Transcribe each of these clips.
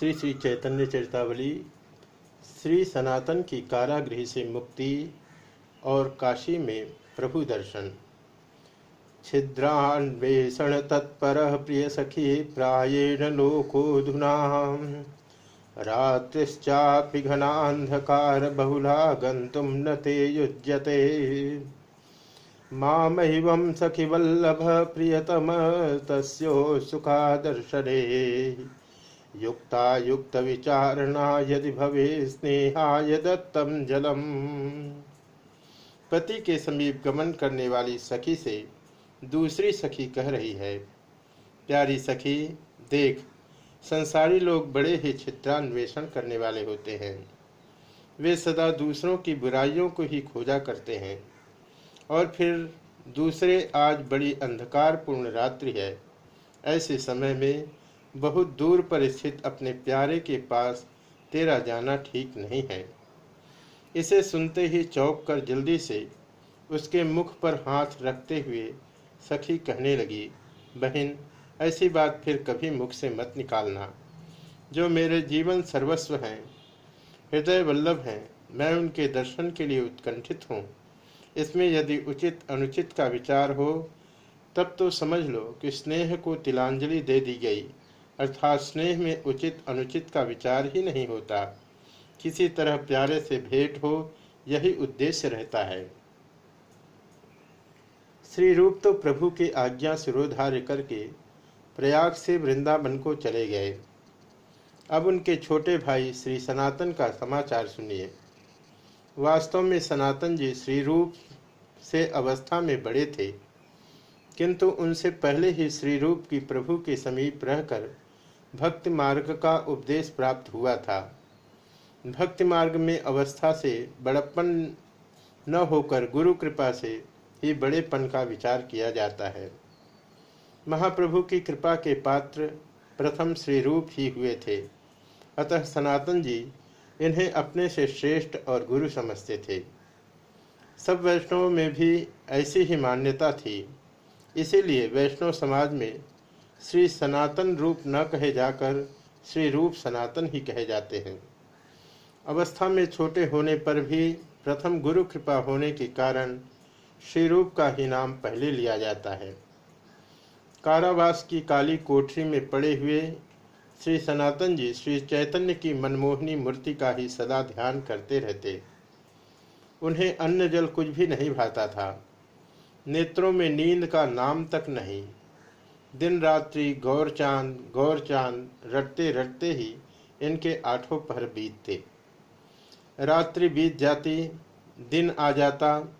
श्री श्री चैतन्य चरितावली, श्री सनातन की कारागृह से मुक्ति और काशी में प्रभु दर्शन। छिद्रान्वेषण तत्पर प्रिय सखी प्राएण लोकोधुना रात्रिश्चापि घनान्धकार बहुला गंतुम न ते युज्यते। मामैवं सखि वल्लभ प्रियतम, तस्यो सुखादर्शने। युक्ता युक्त विचारणा यदि भवे स्नेहाय दत्तम जलम। पति के समीप गमन करने वाली सखी से दूसरी सखी कह रही है, प्यारी सखी, देख, संसारी लोग बड़े ही चित्रान्वेषण करने वाले होते हैं। वे सदा दूसरों की बुराइयों को ही खोजा करते हैं। और फिर दूसरे आज बड़ी अंधकारपूर्ण रात्रि है। ऐसे समय में बहुत दूर पर स्थित अपने प्यारे के पास तेरा जाना ठीक नहीं है। इसे सुनते ही चौंक कर जल्दी से उसके मुख पर हाथ रखते हुए सखी कहने लगी, बहन, ऐसी बात फिर कभी मुख से मत निकालना। जो मेरे जीवन सर्वस्व हैं, हृदय वल्लभ हैं, मैं उनके दर्शन के लिए उत्कंठित हूँ। इसमें यदि उचित अनुचित का विचार हो, तब तो समझ लो कि स्नेह को तिलांजलि दे दी गई। अर्थात स्नेह में उचित अनुचित का विचार ही नहीं होता। किसी तरह प्यारे से भेंट हो, यही उद्देश्य रहता है। श्री रूप तो प्रभु की आज्ञा सिरोधार्य करके प्रयाग से वृंदावन को चले गए। अब उनके छोटे भाई श्री सनातन का समाचार सुनिए। वास्तव में सनातन जी श्री रूप से अवस्था में बड़े थे, किंतु उनसे पहले ही श्री रूप की प्रभु के समीप रहकर भक्ति मार्ग का उपदेश प्राप्त हुआ था। भक्ति मार्ग में अवस्था से बड़प्पन न होकर गुरु कृपा से ही बड़ेपन का विचार किया जाता है। महाप्रभु की कृपा के पात्र प्रथम श्री रूप ही हुए थे। अतः सनातन जी इन्हें अपने से श्रेष्ठ और गुरु समझते थे। सब वैष्णवों में भी ऐसी ही मान्यता थी। इसीलिए वैष्णव समाज में श्री सनातन रूप न कहे जाकर श्री रूप सनातन ही कहे जाते हैं। अवस्था में छोटे होने पर भी प्रथम गुरु कृपा होने के कारण श्री रूप का ही नाम पहले लिया जाता है। कारावास की काली कोठरी में पड़े हुए श्री सनातन जी श्री चैतन्य की मनमोहनी मूर्ति का ही सदा ध्यान करते रहते। उन्हें अन्न जल कुछ भी नहीं भाता था। नेत्रों में नींद का नाम तक नहीं। दिन रात्रि गौर चाँद गौर चाँद, रटते रटते ही इनके आठों पहर बीतते। रात्रि बीत जाती, दिन आ जाता,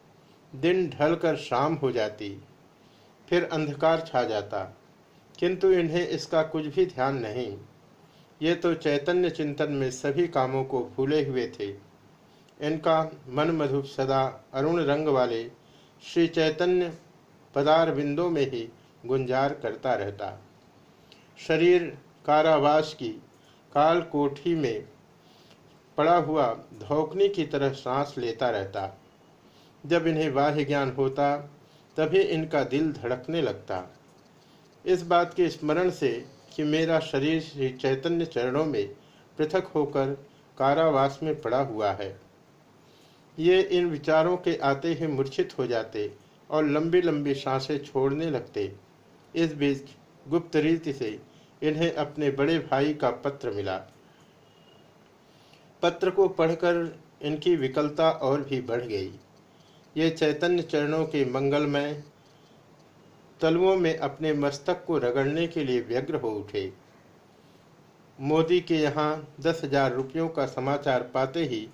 दिन ढलकर शाम हो जाती, फिर अंधकार छा जाता। किंतु इन्हें इसका कुछ भी ध्यान नहीं। ये तो चैतन्य चिंतन में सभी कामों को भूले हुए थे। इनका मन मधुप सदा अरुण रंग वाले श्री चैतन्य पदार बिंदों में ही गुंजार करता रहता। शरीर कारावास की काल कोठी में पड़ा हुआ धोकनी की तरह सांस लेता रहता। जब इन्हें बाह्य ज्ञान होता, तभी इनका दिल धड़कने लगता। इस बात के स्मरण से कि मेरा शरीर श्री चैतन्य चरणों में पृथक होकर कारावास में पड़ा हुआ है। ये इन विचारों के आते ही मूर्छित हो जाते और लंबी लंबी साँसें छोड़ने लगते। इस बीच गुप्त रीति से इन्हें अपने बड़े भाई का पत्र मिला। पत्र को पढ़कर इनकी विकलता और भी बढ़ गई। ये चैतन्य चरणों के मंगलमय तलुओं में अपने मस्तक को रगड़ने के लिए व्यग्र हो उठे। मोदी के यहाँ दस हज़ार रुपयों का समाचार पाते ही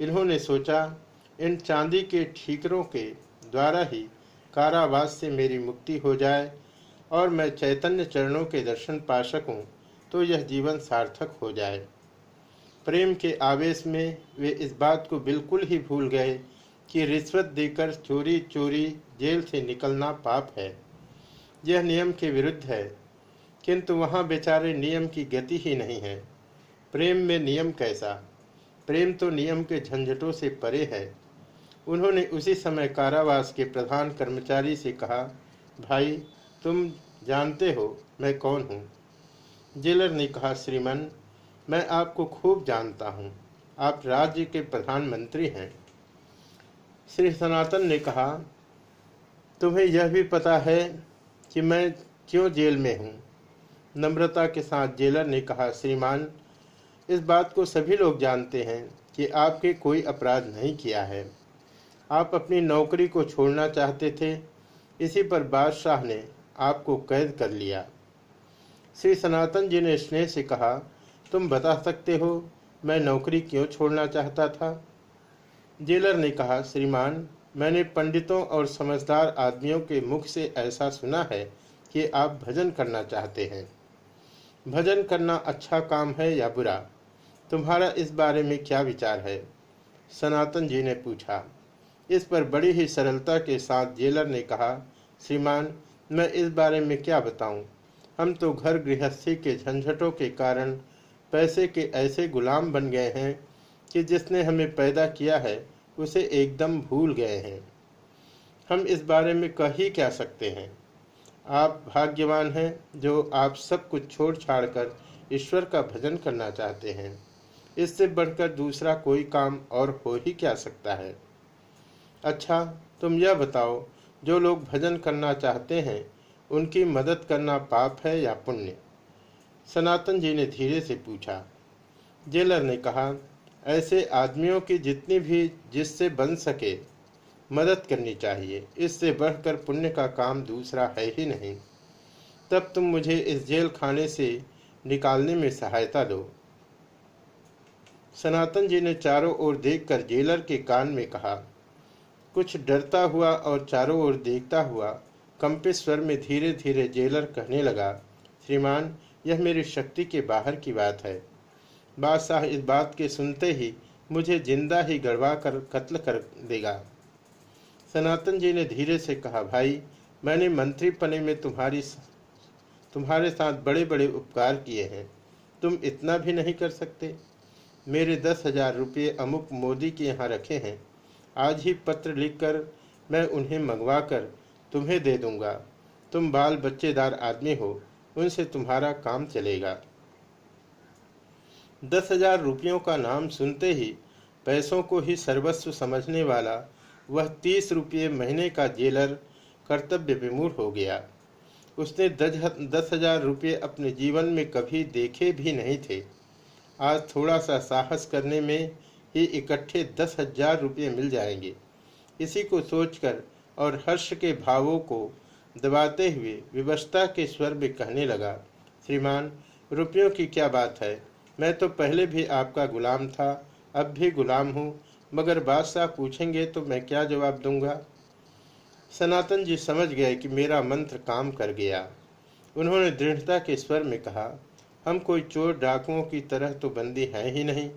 इन्होंने सोचा, इन चांदी के ठीकरों के द्वारा ही कारावास से मेरी मुक्ति हो जाए और मैं चैतन्य चरणों के दर्शन पा सकूँ तो यह जीवन सार्थक हो जाए। प्रेम के आवेश में वे इस बात को बिल्कुल ही भूल गए कि रिश्वत देकर चोरी चोरी जेल से निकलना पाप है। यह नियम के विरुद्ध है, किंतु वहाँ बेचारे नियम की गति ही नहीं है। प्रेम में नियम कैसा? प्रेम तो नियम के झंझटों से परे है। उन्होंने उसी समय कारावास के प्रधान कर्मचारी से कहा, भाई, तुम जानते हो मैं कौन हूँ? जेलर ने कहा, श्रीमन, मैं आपको खूब जानता हूँ। आप राज्य के प्रधानमंत्री हैं। श्री सनातन ने कहा, तुम्हें यह भी पता है कि मैं क्यों जेल में हूँ? नम्रता के साथ जेलर ने कहा, श्रीमान, इस बात को सभी लोग जानते हैं कि आपके कोई अपराध नहीं किया है। आप अपनी नौकरी को छोड़ना चाहते थे। इसी पर बादशाह ने आपको कैद कर लिया। श्री सनातन जी ने स्नेह से कहा, तुम बता सकते हो, मैं नौकरी क्यों छोड़ना चाहता था? जेलर ने कहा, श्रीमान, मैंने पंडितों और समझदार आदमियों के मुख से ऐसा सुना है कि आप भजन करना चाहते हैं। भजन करना अच्छा काम है या बुरा? तुम्हारा इस बारे में क्या विचार है? सनातन जी ने पूछा। इस पर बड़ी ही सरलता के साथ जेलर ने कहा, श्रीमान मैं इस बारे में क्या बताऊँ? हम तो घर गृहस्थी के झंझटों के कारण पैसे के ऐसे गुलाम बन गए हैं कि जिसने हमें पैदा किया है, उसे एकदम भूल गए हैं। हम इस बारे में कह ही क्या सकते हैं? आप भाग्यवान हैं जो आप सब कुछ छोड़ छाड़ कर ईश्वर का भजन करना चाहते हैं। इससे बढ़कर दूसरा कोई काम और हो ही क्या सकता है? अच्छा तुम यह बताओ जो लोग भजन करना चाहते हैं, उनकी मदद करना पाप है या पुण्य? सनातन जी ने धीरे से पूछा। जेलर ने कहा, ऐसे आदमियों की जितनी भी जिससे बन सके मदद करनी चाहिए। इससे बढ़कर पुण्य का काम दूसरा है ही नहीं। तब तुम मुझे इस जेल खाने से निकालने में सहायता दो। सनातन जी ने चारों ओर देखकर जेलर के कान में कहा कुछ डरता हुआ और चारों ओर देखता हुआ कंपित स्वर में धीरे धीरे जेलर कहने लगा, श्रीमान, यह मेरी शक्ति के बाहर की बात है। बादशाह इस बात के सुनते ही मुझे ज़िंदा ही गड़वा कर कत्ल कर देगा। सनातन जी ने धीरे से कहा, भाई, मैंने मंत्री पने में तुम्हारी तुम्हारे साथ बड़े बड़े उपकार किए हैं। तुम इतना भी नहीं कर सकते। मेरे दस हज़ार रुपये अमुक मोदी के यहाँ रखे हैं। आज ही पत्र लिखकर मैं उन्हें मंगवा कर तुम्हें दे दूँगा। तुम बाल बच्चेदार आदमी हो, उनसे तुम्हारा काम चलेगा। दस हज़ार रुपयों का नाम सुनते ही पैसों को ही सर्वस्व समझने वाला वह तीस रुपये महीने का जेलर कर्तव्य विमूढ़ हो गया। उसने दस हज़ार रुपये अपने जीवन में कभी देखे भी नहीं थे। आज थोड़ा सा साहस करने में ही इकट्ठे दस हज़ार रुपये मिल जाएँगे। इसी को सोचकर और हर्ष के भावों को दबाते हुए विवस्था के स्वर में कहने लगा, श्रीमान, रुपयों की क्या बात है? मैं तो पहले भी आपका गुलाम था, अब भी गुलाम हूँ, मगर बादशाह पूछेंगे तो मैं क्या जवाब दूँगा? सनातन जी समझ गए कि मेरा मंत्र काम कर गया। उन्होंने दृढ़ता के स्वर में कहा, हम कोई चोर डाकुओं की तरह तो बंदी हैं ही नहीं।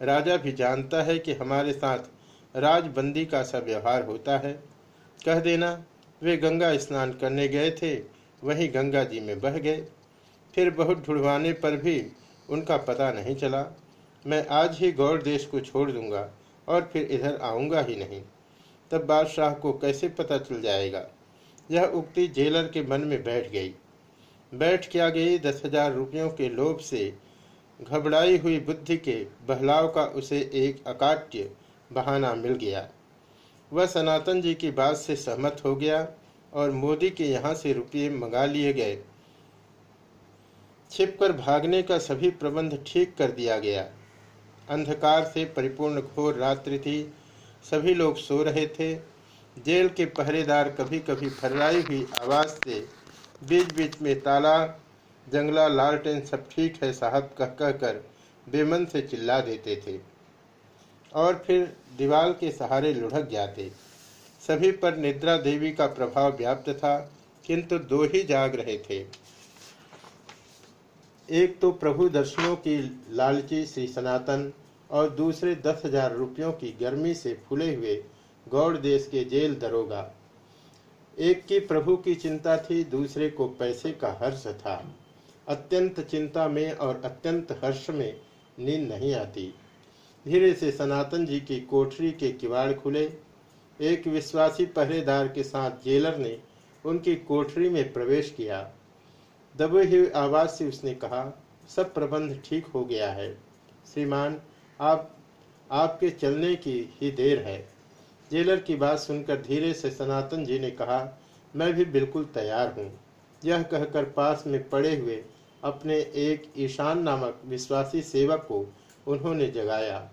राजा भी जानता है कि हमारे साथ राजबंदी का सा व्यवहार होता है। कह देना, वे गंगा स्नान करने गए थे, वहीं गंगा जी में बह गए। फिर बहुत ढुढ़वाने पर भी उनका पता नहीं चला। मैं आज ही गौर देश को छोड़ दूँगा और फिर इधर आऊँगा ही नहीं। तब बादशाह को कैसे पता चल जाएगा? यह उक्ति जेलर के मन में बैठ गई। बैठ क्या गई दस हज़ार रुपयों के लोभ से घबराई हुई बुद्धि के बहलाव का उसे एक अकाट्य बहाना मिल गया। वह सनातन जी की बात से सहमत हो गया और मोदी के यहाँ से रुपये मंगा लिए गए। छिपकर भागने का सभी प्रबंध ठीक कर दिया गया। अंधकार से परिपूर्ण घोर रात्रि थी। सभी लोग सो रहे थे। जेल के पहरेदार कभी कभी फर्राई हुई आवाज़ से बीच बीच में ताला जंगला लालटेन सब ठीक है साहब, कह कह कर बेमन से चिल्ला देते थे। और फिर दीवार के सहारे लुढ़क जाते। सभी पर निद्रा देवी का प्रभाव व्याप्त था, किंतु दो ही जाग रहे थे। एक तो प्रभु दर्शनों की लालची श्री सनातन और दूसरे दस हज़ार रुपयों की गर्मी से फूले हुए गौड़ देश के जेल दरोगा। एक की प्रभु की चिंता थी, दूसरे को पैसे का हर्ष था। अत्यंत चिंता में और अत्यंत हर्ष में नींद नहीं आती। धीरे से सनातन जी की कोठरी के किवाड़ खुले। एक विश्वासी पहरेदार के साथ जेलर ने उनकी कोठरी में प्रवेश किया। दबे हुए आवाज़ से उसने कहा, सब प्रबंध ठीक हो गया है। श्रीमान, आप, आपके चलने की ही देर है। जेलर की बात सुनकर धीरे से सनातन जी ने कहा, मैं भी बिल्कुल तैयार हूँ। यह कहकर पास में पड़े हुए अपने एक ईशान नामक विश्वासी सेवक को उन्होंने जगाया।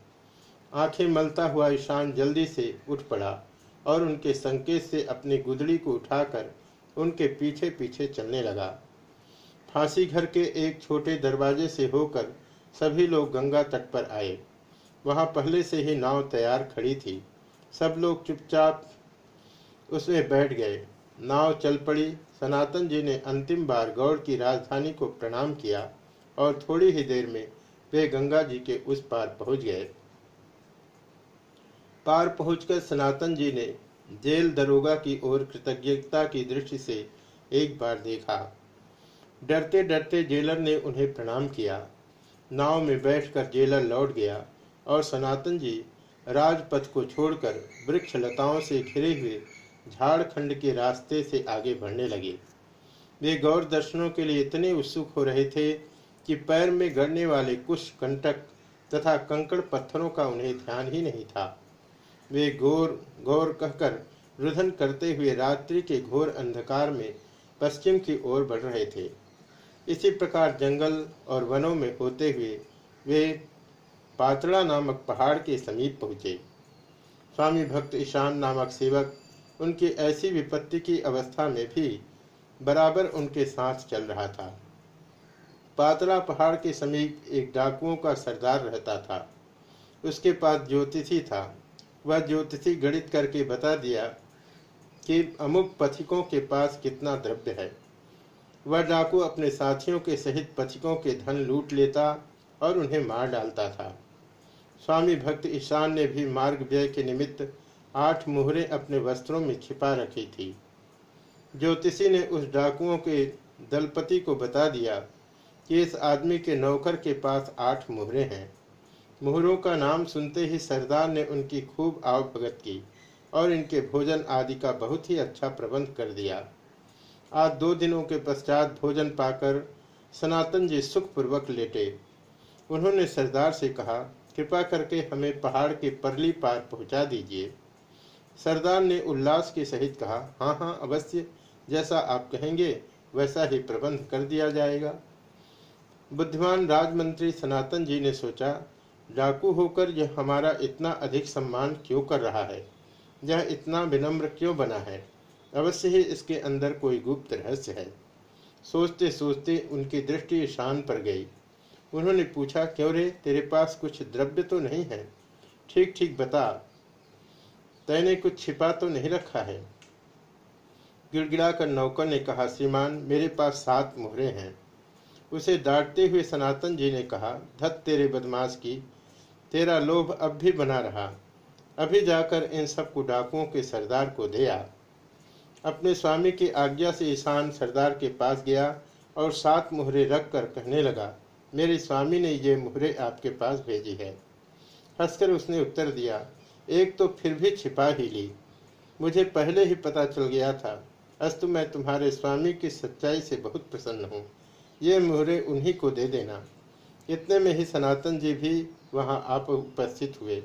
आँखें मलता हुआ ईशान जल्दी से उठ पड़ा और उनके संकेत से अपनी गुदड़ी को उठाकर उनके पीछे पीछे चलने लगा। फांसी घर के एक छोटे दरवाजे से होकर सभी लोग गंगा तट पर आए। वहाँ पहले से ही नाव तैयार खड़ी थी। सब लोग चुपचाप उसमें बैठ गए। नाव चल पड़ी। सनातन जी ने अंतिम बार गौड़ की राजधानी को प्रणाम किया और थोड़ी ही देर में वे गंगा जी के उस पार पहुँच गए। पार पहुंचकर सनातन जी ने जेल दरोगा की ओर कृतज्ञता की दृष्टि से एक बार देखा। डरते डरते जेलर ने उन्हें प्रणाम किया। नाव में बैठकर जेलर लौट गया और सनातन जी राजपथ को छोड़कर वृक्ष लताओं से घिरे हुए झाड़खंड के रास्ते से आगे बढ़ने लगे। वे गौर दर्शनों के लिए इतने उत्सुक हो रहे थे कि पैर में गड़ने वाले कुछ कंटक तथा कंकड़ पत्थरों का उन्हें ध्यान ही नहीं था। वे गौर गौर कहकर रुधन करते हुए रात्रि के घोर अंधकार में पश्चिम की ओर बढ़ रहे थे। इसी प्रकार जंगल और वनों में होते हुए वे पातड़ा नामक पहाड़ के समीप पहुँचे। स्वामी भक्त ईशान नामक सेवक उनकी ऐसी विपत्ति की अवस्था में भी बराबर उनके साथ चल रहा था। पातला पहाड़ के समीप एक डाकुओं का सरदार रहता था। उसके पास ज्योतिषी था। वह ज्योतिषी गणित करके बता दिया कि अमुक पथिकों के पास कितना द्रव्य है। वह डाकू अपने साथियों के सहित पथिकों के धन लूट लेता और उन्हें मार डालता था। स्वामी भक्त ईशान ने भी मार्ग व्यय के निमित्त आठ मुहरे अपने वस्त्रों में छिपा रखी थी। ज्योतिषी ने उस डाकुओं के दलपति को बता दिया कि इस आदमी के नौकर के पास आठ मुहरे हैं। मुहरों का नाम सुनते ही सरदार ने उनकी खूब आवभगत की और इनके भोजन आदि का बहुत ही अच्छा प्रबंध कर दिया। आज दो दिनों के पश्चात भोजन पाकर सनातन जी सुखपूर्वक लेटे। उन्होंने सरदार से कहा, कृपा करके हमें पहाड़ के परली पार पहुँचा दीजिए। सरदार ने उल्लास के सहित कहा हाँ हाँ अवश्य, जैसा आप कहेंगे, वैसा ही प्रबंध कर दिया जाएगा। बुद्धिमान राजमंत्री सनातन जी ने सोचा, डाकू होकर यह हमारा इतना अधिक सम्मान क्यों कर रहा है? यह इतना विनम्र क्यों बना है? अवश्य ही इसके अंदर कोई गुप्त रहस्य है। सोचते सोचते उनकी दृष्टि शान पर गई। उन्होंने पूछा, क्यों रे, तेरे पास कुछ द्रव्य तो नहीं है? ठीक ठीक बता तैने कुछ छिपा तो नहीं रखा है। गिड़गिड़ा कर नौकर ने कहा, श्रीमान, मेरे पास सात मुहरे हैं। उसे डांटते हुए सनातन जी ने कहा, धत तेरे बदमाश की, तेरा लोभ अब भी बना रहा। अभी जाकर इन सबको डाकुओं के सरदार को दे आ। अपने स्वामी की आज्ञा से ईशान सरदार के पास गया और सात मुहरे रख कर कहने लगा, मेरे स्वामी ने ये मुहरे आपके पास भेजी है। हंसकर उसने उत्तर दिया एक तो फिर भी छिपा ही ली। मुझे पहले ही पता चल गया था। अस्तु, मैं तुम्हारे स्वामी की सच्चाई से बहुत प्रसन्न हूँ। ये मुहरे उन्हीं को दे देना। इतने में ही सनातन जी भी वहाँ आप उपस्थित हुए।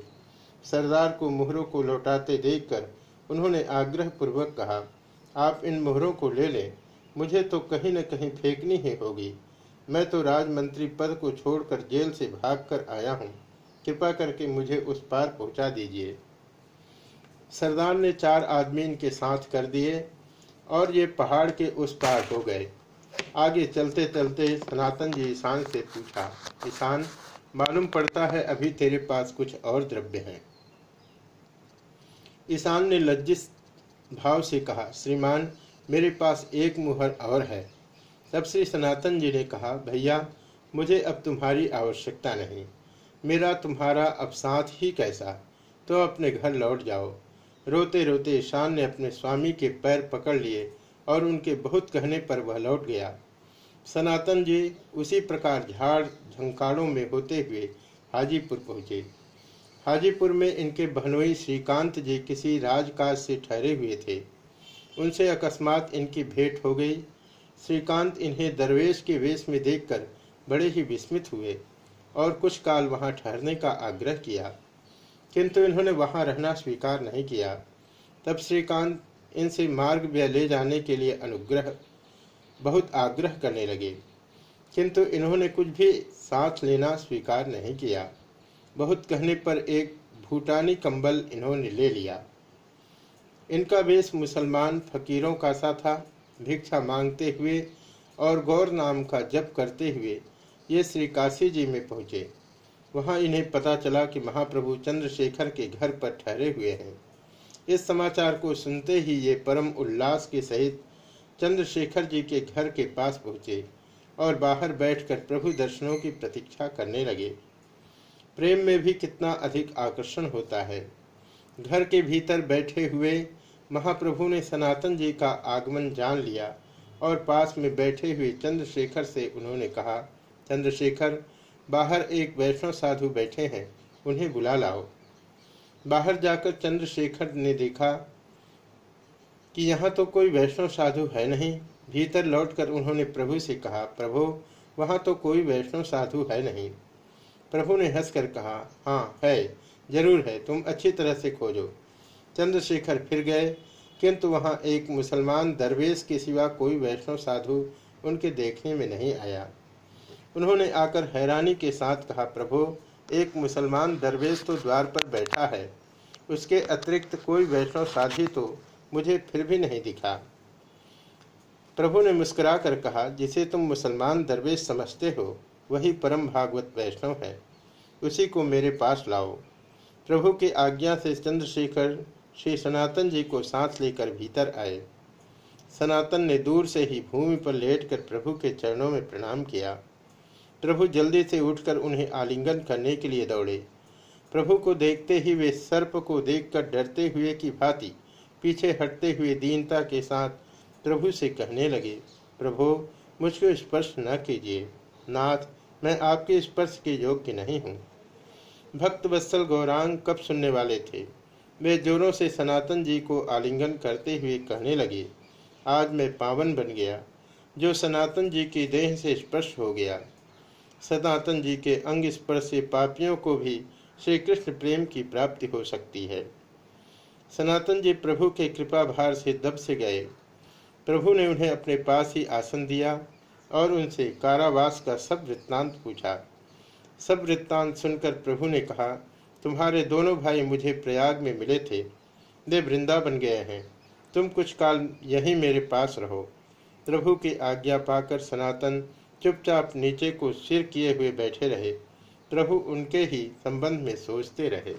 सरदार को मुहरों को लौटाते देखकर उन्होंने आग्रह पूर्वक कहा, आप इन मुहरों को ले लें। मुझे तो कहीं न कहीं फेंकनी ही होगी। मैं तो राजमंत्री पद को छोड़कर जेल से भागकर आया हूँ। कृपा करके मुझे उस पार पहुँचा दीजिए। सरदार ने चार आदमी इनके साथ कर दिए और ये पहाड़ के उस पार हो गए। आगे चलते चलते सनातन जी ईशान से पूछा, ईशान, मालूम पड़ता है अभी तेरे पास कुछ और द्रव्य है? ईशान ने लज्जित भाव से कहा, श्रीमान, मेरे पास एक मुहर और है। तब श्री सनातन जी ने कहा, भैया, मुझे अब तुम्हारी आवश्यकता नहीं। मेरा तुम्हारा अब साथ ही कैसा? तो अपने घर लौट जाओ। रोते रोते ईशान ने अपने स्वामी के पैर पकड़ लिए और उनके बहुत कहने पर वह लौट गया। सनातन जी उसी प्रकार झाड़ झंकाड़ों में होते हुए हाजीपुर पहुँचे। हाजीपुर में इनके बहनोई श्रीकांत जी किसी राजकाज से ठहरे हुए थे। उनसे अकस्मात इनकी भेंट हो गई। श्रीकांत इन्हें दरवेश के वेश में देखकर बड़े ही विस्मित हुए। और कुछ काल वहाँ ठहरने का आग्रह किया, किंतु इन्होंने वहाँ रहना स्वीकार नहीं किया। तब श्रीकांत इनसे मार्ग व्यय ले जाने के लिए अनुग्रह, बहुत आग्रह करने लगे। किंतु इन्होंने कुछ भी साथ लेना स्वीकार नहीं किया। बहुत कहने पर एक भूटानी कंबल इन्होंने ले लिया। इनका वेश मुसलमान फकीरों का सा था। भिक्षा मांगते हुए और गौर नाम का जप करते हुए ये श्री काशी जी में पहुँचे। वहाँ इन्हें पता चला कि महाप्रभु चंद्रशेखर के घर पर ठहरे हुए हैं। इस समाचार को सुनते ही ये परम उल्लास के सहित चंद्रशेखर जी के घर के पास पहुँचे और बाहर बैठकर प्रभु दर्शनों की प्रतीक्षा करने लगे। प्रेम में भी कितना अधिक आकर्षण होता है। घर के भीतर बैठे हुए महाप्रभु ने सनातन जी का आगमन जान लिया और पास में बैठे हुए चंद्रशेखर से उन्होंने कहा चंद्रशेखर, बाहर एक वैष्णव साधु बैठे हैं, उन्हें बुला लाओ। बाहर जाकर चंद्रशेखर ने देखा कि यहाँ तो कोई वैष्णव साधु है नहीं। भीतर लौटकर उन्होंने प्रभु से कहा, प्रभु, वहाँ तो कोई वैष्णव साधु है नहीं। प्रभु ने हंसकर कहा हाँ है, ज़रूर है, तुम अच्छी तरह से खोजो। चंद्रशेखर फिर गए, किंतु वहाँ एक मुसलमान दरवेश के सिवा कोई वैष्णव साधु उनके देखने में नहीं आया। उन्होंने आकर हैरानी के साथ कहा, प्रभु, एक मुसलमान दरवेश तो द्वार पर बैठा है। उसके अतिरिक्त कोई वैष्णव साधी तो मुझे फिर भी नहीं दिखा। प्रभु ने मुस्कुरा कर कहा, जिसे तुम मुसलमान दरवेश समझते हो, वही परम भागवत वैष्णव है। उसी को मेरे पास लाओ। प्रभु की आज्ञा से चंद्रशेखर श्री सनातन जी को सांस लेकर भीतर आए। सनातन ने दूर से ही भूमि पर लेटकर प्रभु के चरणों में प्रणाम किया। प्रभु जल्दी से उठकर उन्हें आलिंगन करने के लिए दौड़े। प्रभु को देखते ही वे सर्प को देखकर डरते हुए की भांति पीछे हटते हुए दीनता के साथ प्रभु से कहने लगे, प्रभु, मुझको स्पर्श न कीजिए। नाथ, मैं आपके स्पर्श के योग्य नहीं हूँ। भक्त वत्सल गौरांग कब सुनने वाले थे। वे जोरों से सनातन जी को आलिंगन करते हुए कहने लगे, आज मैं पावन बन गया, जो सनातन जी की देह से स्पर्श हो गया। सनातन जी के अंग स्पर्श से पापियों को भी श्री कृष्ण प्रेम की प्राप्ति हो सकती है। सनातन जी प्रभु के कृपा भार से दब से गए। प्रभु ने उन्हें अपने पास ही आसन दिया और उनसे कारावास का सब वृत्तांत पूछा। सब वृत्तांत सुनकर प्रभु ने कहा, तुम्हारे दोनों भाई मुझे प्रयाग में मिले थे। वे वृंदावन गए हैं। तुम कुछ काल यहीं मेरे पास रहो। प्रभु की आज्ञा पाकर सनातन चुपचाप नीचे को सिर किए हुए बैठे रहे। प्रभु उनके ही संबंध में सोचते रहे।